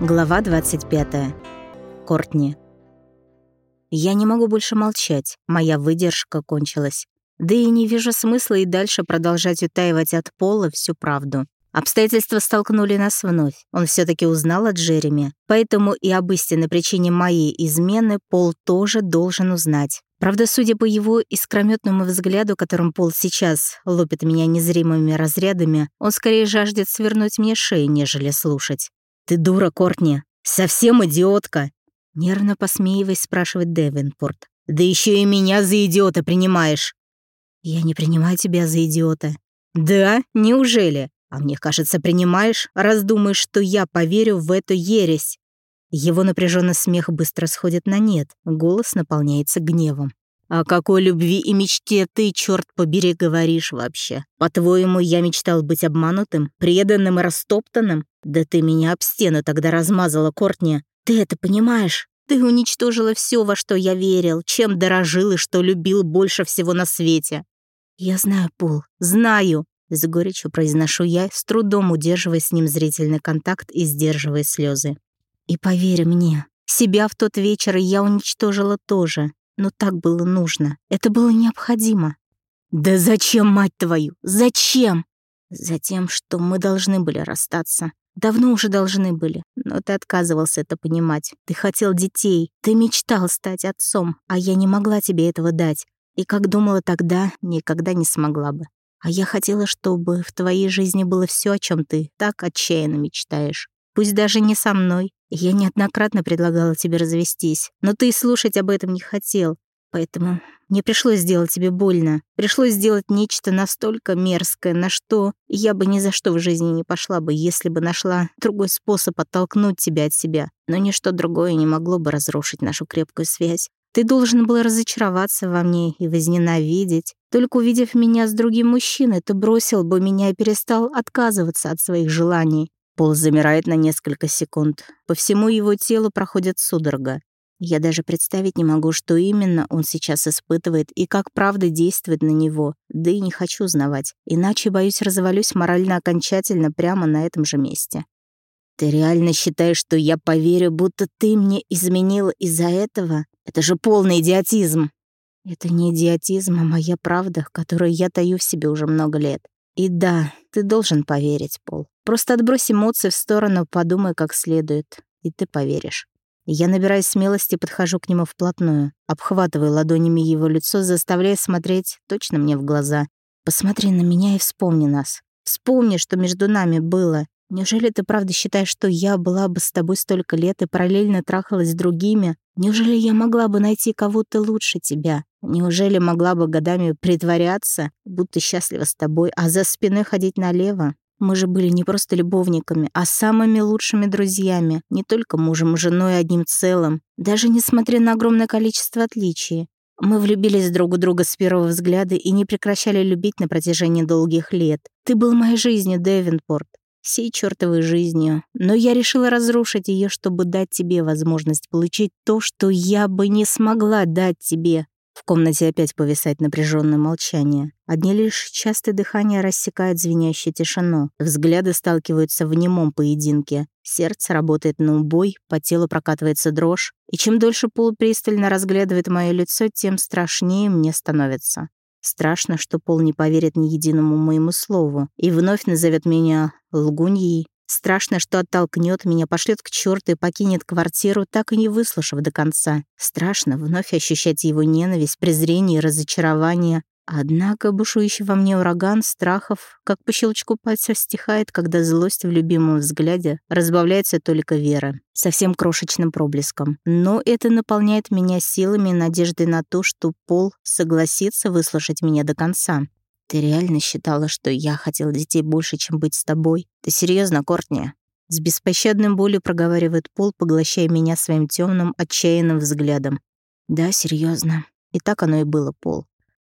Глава 25. Кортни. Я не могу больше молчать, моя выдержка кончилась. Да и не вижу смысла и дальше продолжать утаивать от Пола всю правду. Обстоятельства столкнули нас вновь. Он все таки узнал от Джереми, поэтому и об истинной причине моей измены Пол тоже должен узнать. Правда, судя по его искрометному взгляду, которым Пол сейчас лупит меня незримыми разрядами, он скорее жаждет свернуть мне шею, нежели слушать. «Ты дура, Кортни! Совсем идиотка!» Нервно посмеиваясь, спрашивает Девинпорт. «Да еще и меня за идиота принимаешь!» «Я не принимаю тебя за идиота». «Да? Неужели? А мне кажется, принимаешь, раз думаешь, что я поверю в эту ересь». Его напряженный смех быстро сходит на нет, голос наполняется гневом. «О какой любви и мечте ты, черт побери, говоришь вообще? По-твоему, я мечтал быть обманутым, преданным и растоптанным? Да ты меня об стену тогда размазала, Кортни. Ты это понимаешь? Ты уничтожила все, во что я верил, чем дорожил и что любил больше всего на свете. Я знаю, Пол, знаю. С горечью произношу я, с трудом удерживая с ним зрительный контакт и сдерживая слезы. И поверь мне, себя в тот вечер я уничтожила тоже но так было нужно. Это было необходимо. «Да зачем, мать твою? Зачем?» «Затем, что мы должны были расстаться. Давно уже должны были, но ты отказывался это понимать. Ты хотел детей, ты мечтал стать отцом, а я не могла тебе этого дать. И как думала тогда, никогда не смогла бы. А я хотела, чтобы в твоей жизни было все, о чем ты так отчаянно мечтаешь. Пусть даже не со мной, я неоднократно предлагала тебе развестись, но ты и слушать об этом не хотел. Поэтому мне пришлось сделать тебе больно. Пришлось сделать нечто настолько мерзкое, на что я бы ни за что в жизни не пошла бы, если бы нашла другой способ оттолкнуть тебя от себя. Но ничто другое не могло бы разрушить нашу крепкую связь. Ты должен был разочароваться во мне и возненавидеть. Только увидев меня с другим мужчиной, ты бросил бы меня и перестал отказываться от своих желаний. Пол замирает на несколько секунд. По всему его телу проходит судорога. Я даже представить не могу, что именно он сейчас испытывает и как правда действует на него, да и не хочу узнавать, иначе, боюсь, развалюсь морально окончательно прямо на этом же месте. «Ты реально считаешь, что я поверю, будто ты мне изменила из-за этого? Это же полный идиотизм!» «Это не идиотизм, а моя правда, которую я таю в себе уже много лет. И да, ты должен поверить, Пол. Просто отбрось эмоции в сторону, подумай как следует, и ты поверишь. Я набираю смелости, подхожу к нему вплотную, обхватываю ладонями его лицо, заставляя смотреть точно мне в глаза. Посмотри на меня и вспомни нас. Вспомни, что между нами было. Неужели ты правда считаешь, что я была бы с тобой столько лет и параллельно трахалась с другими? Неужели я могла бы найти кого-то лучше тебя? Неужели могла бы годами притворяться, будто счастлива с тобой, а за спиной ходить налево? Мы же были не просто любовниками, а самыми лучшими друзьями, не только мужем и женой одним целым, даже несмотря на огромное количество отличий. Мы влюбились друг в друга с первого взгляда и не прекращали любить на протяжении долгих лет. Ты был моей жизнью, Дэвинпорт всей чертовой жизнью, но я решила разрушить ее, чтобы дать тебе возможность получить то, что я бы не смогла дать тебе. В комнате опять повисает напряженное молчание. Одни лишь частые дыхания рассекают звенящую тишину. Взгляды сталкиваются в немом поединке. Сердце работает на убой, по телу прокатывается дрожь. И чем дольше Пол пристально разглядывает мое лицо, тем страшнее мне становится. Страшно, что Пол не поверит ни единому моему слову и вновь назовет меня лгуньей. Страшно, что оттолкнет меня, пошлет к черту и покинет квартиру, так и не выслушав до конца. Страшно вновь ощущать его ненависть, презрение и разочарование. Однако бушующий во мне ураган страхов, как по щелчку пальцев стихает, когда злость в любимом взгляде разбавляется только вера, совсем крошечным проблеском. Но это наполняет меня силами и надеждой на то, что Пол согласится выслушать меня до конца. Ты реально считала, что я хотел детей больше, чем быть с тобой? Ты серьезно, Кортни? С беспощадным болью проговаривает Пол, поглощая меня своим темным, отчаянным взглядом. Да, серьезно. И так оно и было, Пол.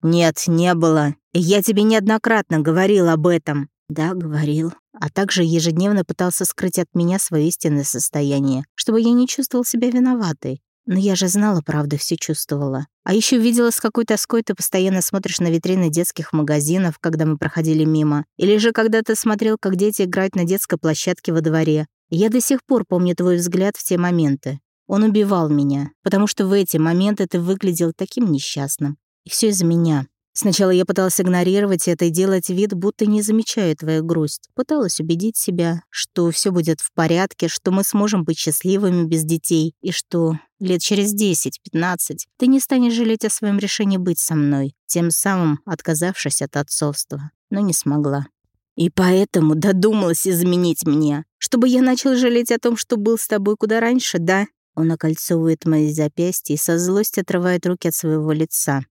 «Нет, не было. Я тебе неоднократно говорил об этом». «Да, говорил. А также ежедневно пытался скрыть от меня свое истинное состояние, чтобы я не чувствовал себя виноватой. Но я же знала правду, все чувствовала. А еще видела, с какой тоской ты постоянно смотришь на витрины детских магазинов, когда мы проходили мимо. Или же когда ты смотрел, как дети играют на детской площадке во дворе. Я до сих пор помню твой взгляд в те моменты. Он убивал меня, потому что в эти моменты ты выглядел таким несчастным. И все из-за меня. Сначала я пыталась игнорировать это и делать вид, будто не замечаю твою грусть. Пыталась убедить себя, что все будет в порядке, что мы сможем быть счастливыми без детей, и что лет через 10-15 ты не станешь жалеть о своем решении быть со мной, тем самым отказавшись от отцовства. Но не смогла. И поэтому додумалась изменить мне, чтобы я начал жалеть о том, что был с тобой куда раньше, да? Он окольцовывает мои запястья и со злостью отрывает руки от своего лица.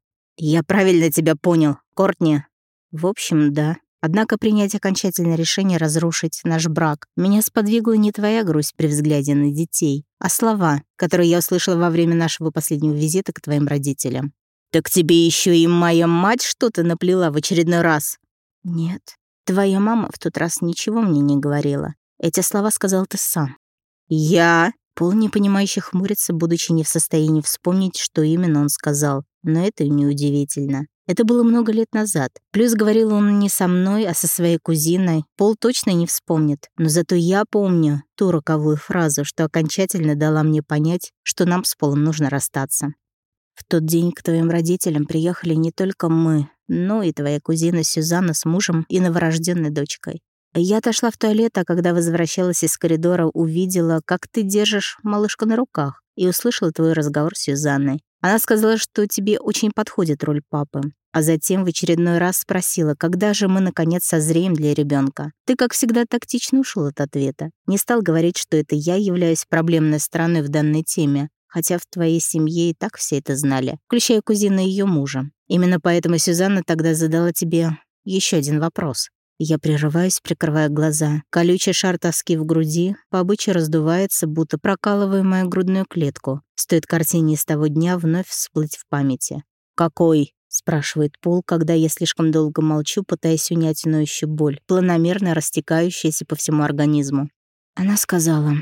«Я правильно тебя понял, Кортни?» «В общем, да. Однако принять окончательное решение разрушить наш брак меня сподвигла не твоя грусть при взгляде на детей, а слова, которые я услышала во время нашего последнего визита к твоим родителям. «Так тебе еще и моя мать что-то наплела в очередной раз?» «Нет, твоя мама в тот раз ничего мне не говорила. Эти слова сказал ты сам». «Я?» Пол непонимающе хмурится, будучи не в состоянии вспомнить, что именно он сказал. Но это неудивительно. Это было много лет назад. Плюс говорил он не со мной, а со своей кузиной. Пол точно не вспомнит. Но зато я помню ту роковую фразу, что окончательно дала мне понять, что нам с Полом нужно расстаться. В тот день к твоим родителям приехали не только мы, но и твоя кузина Сюзанна с мужем и новорожденной дочкой. Я отошла в туалет, а когда возвращалась из коридора, увидела, как ты держишь малышку на руках, и услышала твой разговор с Сюзанной. Она сказала, что тебе очень подходит роль папы. А затем в очередной раз спросила, когда же мы наконец созреем для ребенка. Ты, как всегда, тактично ушел от ответа. Не стал говорить, что это я являюсь проблемной стороной в данной теме, хотя в твоей семье и так все это знали, включая кузину ее мужа. Именно поэтому Сюзанна тогда задала тебе еще один вопрос. Я прерываюсь, прикрывая глаза. Колючий шар тоски в груди по обычаю раздувается, будто прокалывая мою грудную клетку. Стоит картине из того дня вновь всплыть в памяти. «Какой?» — спрашивает Пол, когда я слишком долго молчу, пытаясь унять ноющую боль, планомерно растекающаяся по всему организму. Она сказала,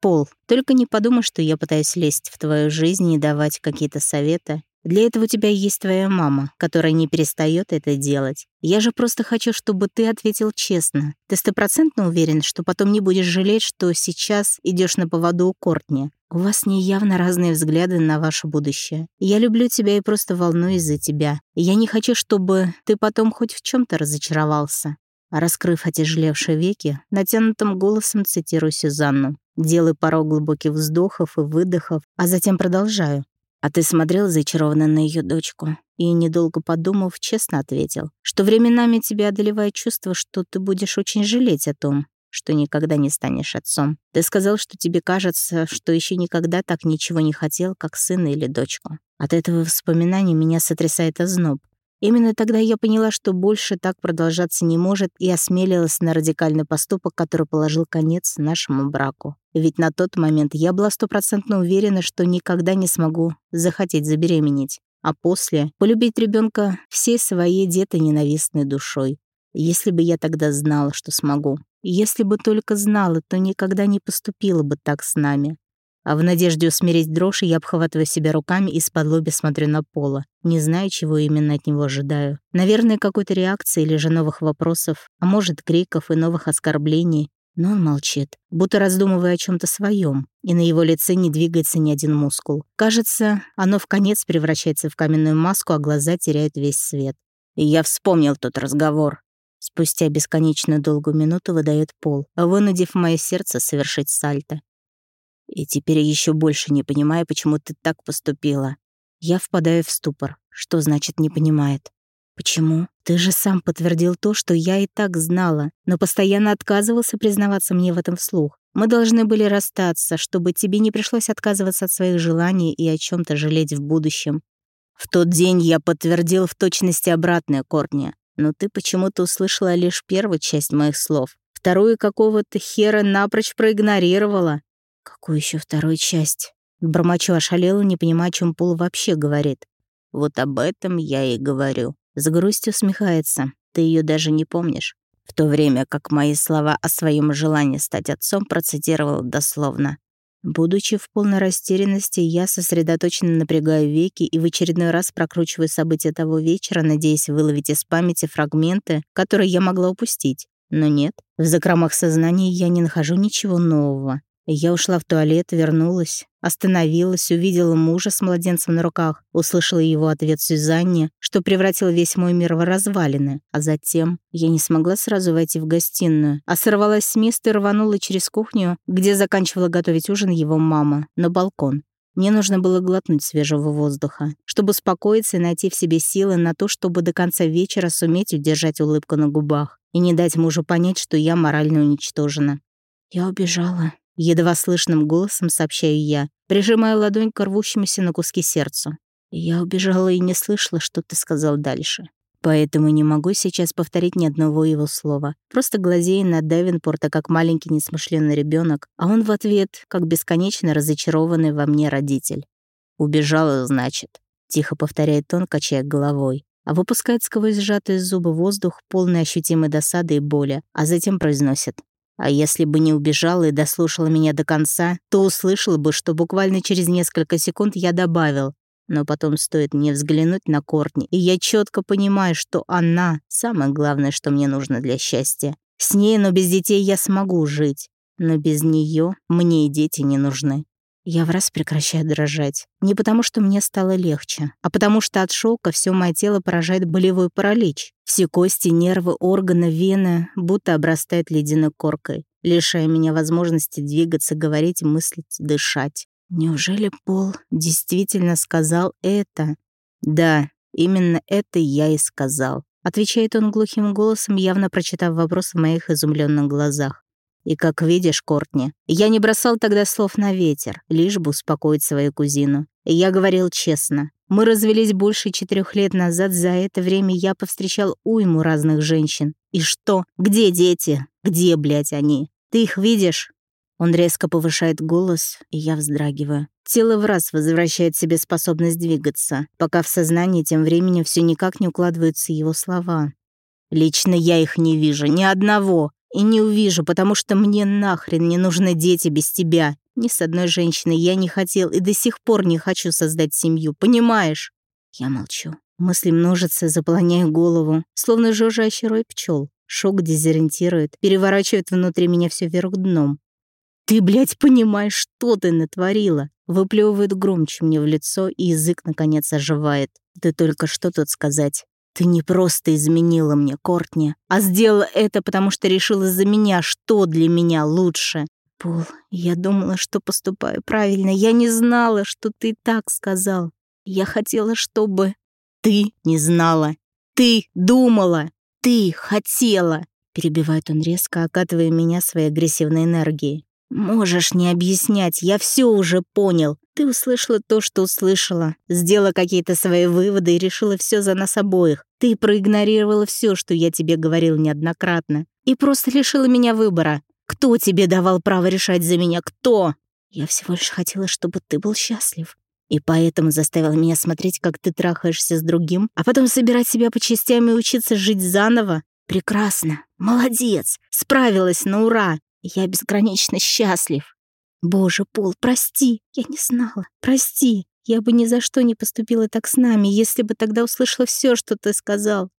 «Пол, только не подумай, что я пытаюсь лезть в твою жизнь и давать какие-то советы. Для этого у тебя есть твоя мама, которая не перестает это делать. Я же просто хочу, чтобы ты ответил честно. Ты стопроцентно уверен, что потом не будешь жалеть, что сейчас идешь на поводу у Кортни. У вас неявно разные взгляды на ваше будущее. Я люблю тебя и просто волнуюсь за тебя. Я не хочу, чтобы ты потом хоть в чем то разочаровался. Раскрыв отяжелевшие веки, натянутым голосом цитирую Сюзанну. Делаю пару глубоких вздохов и выдохов, а затем продолжаю. А ты смотрел зачарованно на ее дочку и, недолго подумав, честно ответил, что временами тебя одолевает чувство, что ты будешь очень жалеть о том, что никогда не станешь отцом. Ты сказал, что тебе кажется, что еще никогда так ничего не хотел, как сына или дочку. От этого воспоминания меня сотрясает озноб. Именно тогда я поняла, что больше так продолжаться не может, и осмелилась на радикальный поступок, который положил конец нашему браку. Ведь на тот момент я была стопроцентно уверена, что никогда не смогу захотеть забеременеть, а после полюбить ребенка всей своей ненавистной душой. Если бы я тогда знала, что смогу. Если бы только знала, то никогда не поступила бы так с нами. А в надежде усмирить дрожь я обхватываю себя руками и с лоби смотрю на Пола. Не знаю, чего именно от него ожидаю. Наверное, какой-то реакции или же новых вопросов, а может, криков и новых оскорблений. Но он молчит, будто раздумывая о чем то своем, и на его лице не двигается ни один мускул. Кажется, оно в конец превращается в каменную маску, а глаза теряют весь свет. И я вспомнил тот разговор. Спустя бесконечно долгую минуту выдает Пол, вынудив мое сердце совершить сальто. И теперь еще больше не понимаю, почему ты так поступила. Я впадаю в ступор. Что значит «не понимает»? Почему? Ты же сам подтвердил то, что я и так знала, но постоянно отказывался признаваться мне в этом вслух. Мы должны были расстаться, чтобы тебе не пришлось отказываться от своих желаний и о чем то жалеть в будущем. В тот день я подтвердил в точности обратное, Кортни. Но ты почему-то услышала лишь первую часть моих слов. Вторую какого-то хера напрочь проигнорировала. Какую еще вторую часть? Бормочу ошалела, не понимая, о чем Пол вообще говорит. Вот об этом я и говорю. С грустью усмехается. Ты ее даже не помнишь. В то время как мои слова о своем желании стать отцом процитировал дословно. Будучи в полной растерянности, я сосредоточенно напрягаю веки и в очередной раз прокручиваю события того вечера, надеясь выловить из памяти фрагменты, которые я могла упустить. Но нет, в закромах сознания я не нахожу ничего нового. Я ушла в туалет, вернулась, остановилась, увидела мужа с младенцем на руках, услышала его ответ Сюзанне, что превратил весь мой мир в развалины. А затем я не смогла сразу войти в гостиную, а сорвалась с места и рванула через кухню, где заканчивала готовить ужин его мама, на балкон. Мне нужно было глотнуть свежего воздуха, чтобы успокоиться и найти в себе силы на то, чтобы до конца вечера суметь удержать улыбку на губах и не дать мужу понять, что я морально уничтожена. Я убежала, Едва слышным голосом сообщаю я, прижимая ладонь к рвущемуся на куски сердцу. Я убежала и не слышала, что ты сказал дальше. Поэтому не могу сейчас повторить ни одного его слова. Просто глазея на Девинпорта, как маленький несмышленный ребенок, а он в ответ, как бесконечно разочарованный во мне родитель. «Убежала, значит», — тихо повторяет он, качая головой, а выпускает сквозь сжатые зубы воздух, полный ощутимой досады и боли, а затем произносит а если бы не убежала и дослушала меня до конца, то услышала бы, что буквально через несколько секунд я добавил. Но потом стоит мне взглянуть на Кортни, и я четко понимаю, что она — самое главное, что мне нужно для счастья. С ней, но без детей я смогу жить. Но без нее мне и дети не нужны. Я в раз прекращаю дрожать. Не потому, что мне стало легче, а потому что от шока все мое тело поражает болевой паралич. Все кости, нервы, органы, вены будто обрастают ледяной коркой, лишая меня возможности двигаться, говорить, мыслить, дышать. Неужели Пол действительно сказал это? Да, именно это я и сказал. Отвечает он глухим голосом, явно прочитав вопрос в моих изумленных глазах. И как видишь, Кортни, я не бросал тогда слов на ветер, лишь бы успокоить свою кузину. Я говорил честно. Мы развелись больше четырех лет назад, за это время я повстречал уйму разных женщин. И что? Где дети? Где, блядь, они? Ты их видишь? Он резко повышает голос, и я вздрагиваю. Тело в раз возвращает себе способность двигаться, пока в сознании тем временем все никак не укладываются его слова. «Лично я их не вижу, ни одного. И не увижу, потому что мне нахрен не нужны дети без тебя. Ни с одной женщиной я не хотел и до сих пор не хочу создать семью, понимаешь? Я молчу. Мысли множатся, заполоняя голову, словно жужжащий рой пчел. Шок дезориентирует, переворачивает внутри меня все вверх дном. «Ты, блядь, понимаешь, что ты натворила?» Выплевывает громче мне в лицо, и язык, наконец, оживает. «Ты только что тут сказать?» Ты не просто изменила мне, Кортни, а сделала это, потому что решила за меня, что для меня лучше. Пол, я думала, что поступаю правильно. Я не знала, что ты так сказал. Я хотела, чтобы... Ты не знала. Ты думала. Ты хотела. Перебивает он резко, окатывая меня своей агрессивной энергией. «Можешь не объяснять, я все уже понял. Ты услышала то, что услышала, сделала какие-то свои выводы и решила все за нас обоих. Ты проигнорировала все, что я тебе говорил неоднократно, и просто лишила меня выбора. Кто тебе давал право решать за меня? Кто? Я всего лишь хотела, чтобы ты был счастлив. И поэтому заставила меня смотреть, как ты трахаешься с другим, а потом собирать себя по частям и учиться жить заново. Прекрасно. Молодец. Справилась на ура. Я безгранично счастлив. Боже, Пол, прости, я не знала. Прости. Я бы ни за что не поступила так с нами, если бы тогда услышала все, что ты сказал.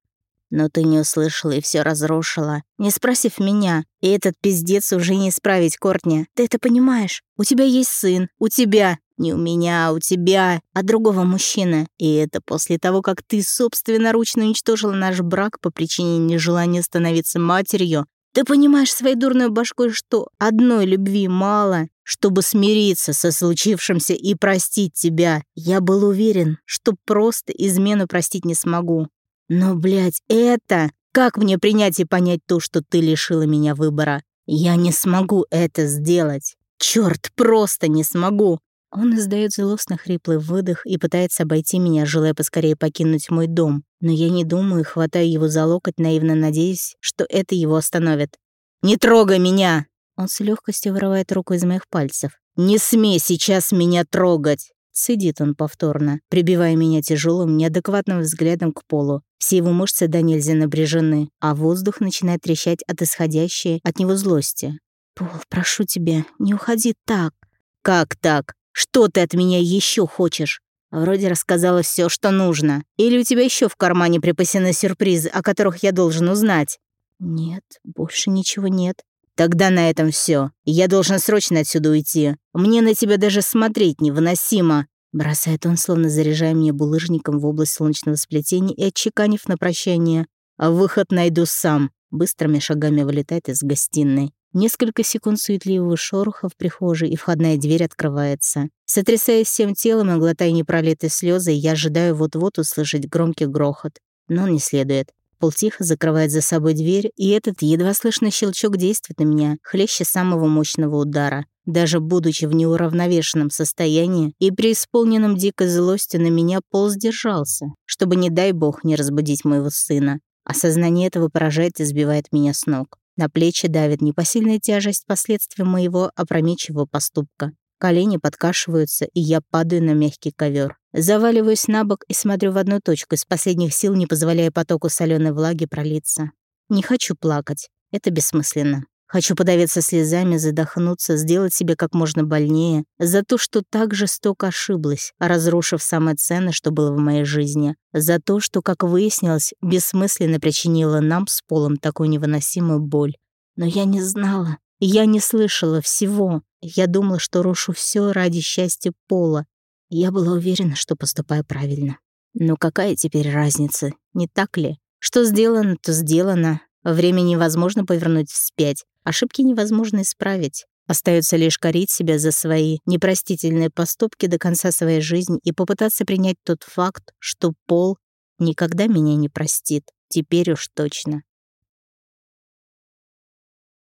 Но ты не услышала и все разрушила, не спросив меня. И этот пиздец уже не исправить, Кортни. Ты это понимаешь? У тебя есть сын. У тебя. Не у меня, а у тебя. А другого мужчины. И это после того, как ты собственноручно уничтожила наш брак по причине нежелания становиться матерью ты понимаешь своей дурной башкой, что одной любви мало, чтобы смириться со случившимся и простить тебя. Я был уверен, что просто измену простить не смогу. Но, блядь, это... Как мне принять и понять то, что ты лишила меня выбора? Я не смогу это сделать. Черт, просто не смогу. Он издает злостно хриплый выдох и пытается обойти меня, желая поскорее покинуть мой дом. Но я не думаю, хватаю его за локоть, наивно надеясь, что это его остановит. «Не трогай меня!» Он с легкостью вырывает руку из моих пальцев. «Не смей сейчас меня трогать!» Сидит он повторно, прибивая меня тяжелым, неадекватным взглядом к полу. Все его мышцы до нельзя напряжены, а воздух начинает трещать от исходящей от него злости. «Пол, прошу тебя, не уходи так». «Как так? Что ты от меня еще хочешь? Вроде рассказала все, что нужно. Или у тебя еще в кармане припасены сюрпризы, о которых я должен узнать? Нет, больше ничего нет. Тогда на этом все. Я должен срочно отсюда уйти. Мне на тебя даже смотреть невыносимо. Бросает он, словно заряжая мне булыжником в область солнечного сплетения и отчеканив на прощание. А выход найду сам. Быстрыми шагами вылетает из гостиной. Несколько секунд суетливого шороха в прихожей, и входная дверь открывается. Сотрясаясь всем телом и глотая непролитые слезы, я ожидаю вот-вот услышать громкий грохот. Но он не следует. Пол тихо закрывает за собой дверь, и этот едва слышный щелчок действует на меня, хлеще самого мощного удара. Даже будучи в неуравновешенном состоянии и при исполненном дикой злости на меня Пол сдержался, чтобы, не дай бог, не разбудить моего сына. Осознание этого поражает и сбивает меня с ног. На плечи давит непосильная тяжесть последствий моего опрометчивого поступка. Колени подкашиваются, и я падаю на мягкий ковер. Заваливаюсь на бок и смотрю в одну точку, из последних сил не позволяя потоку соленой влаги пролиться. Не хочу плакать. Это бессмысленно. Хочу подавиться слезами, задохнуться, сделать себе как можно больнее за то, что так жестоко ошиблась, разрушив самое ценное, что было в моей жизни. За то, что, как выяснилось, бессмысленно причинила нам с Полом такую невыносимую боль. Но я не знала. Я не слышала всего. Я думала, что рушу все ради счастья Пола. Я была уверена, что поступаю правильно. Но какая теперь разница, не так ли? Что сделано, то сделано. Время невозможно повернуть вспять. Ошибки невозможно исправить. Остается лишь корить себя за свои непростительные поступки до конца своей жизни и попытаться принять тот факт, что Пол никогда меня не простит. Теперь уж точно.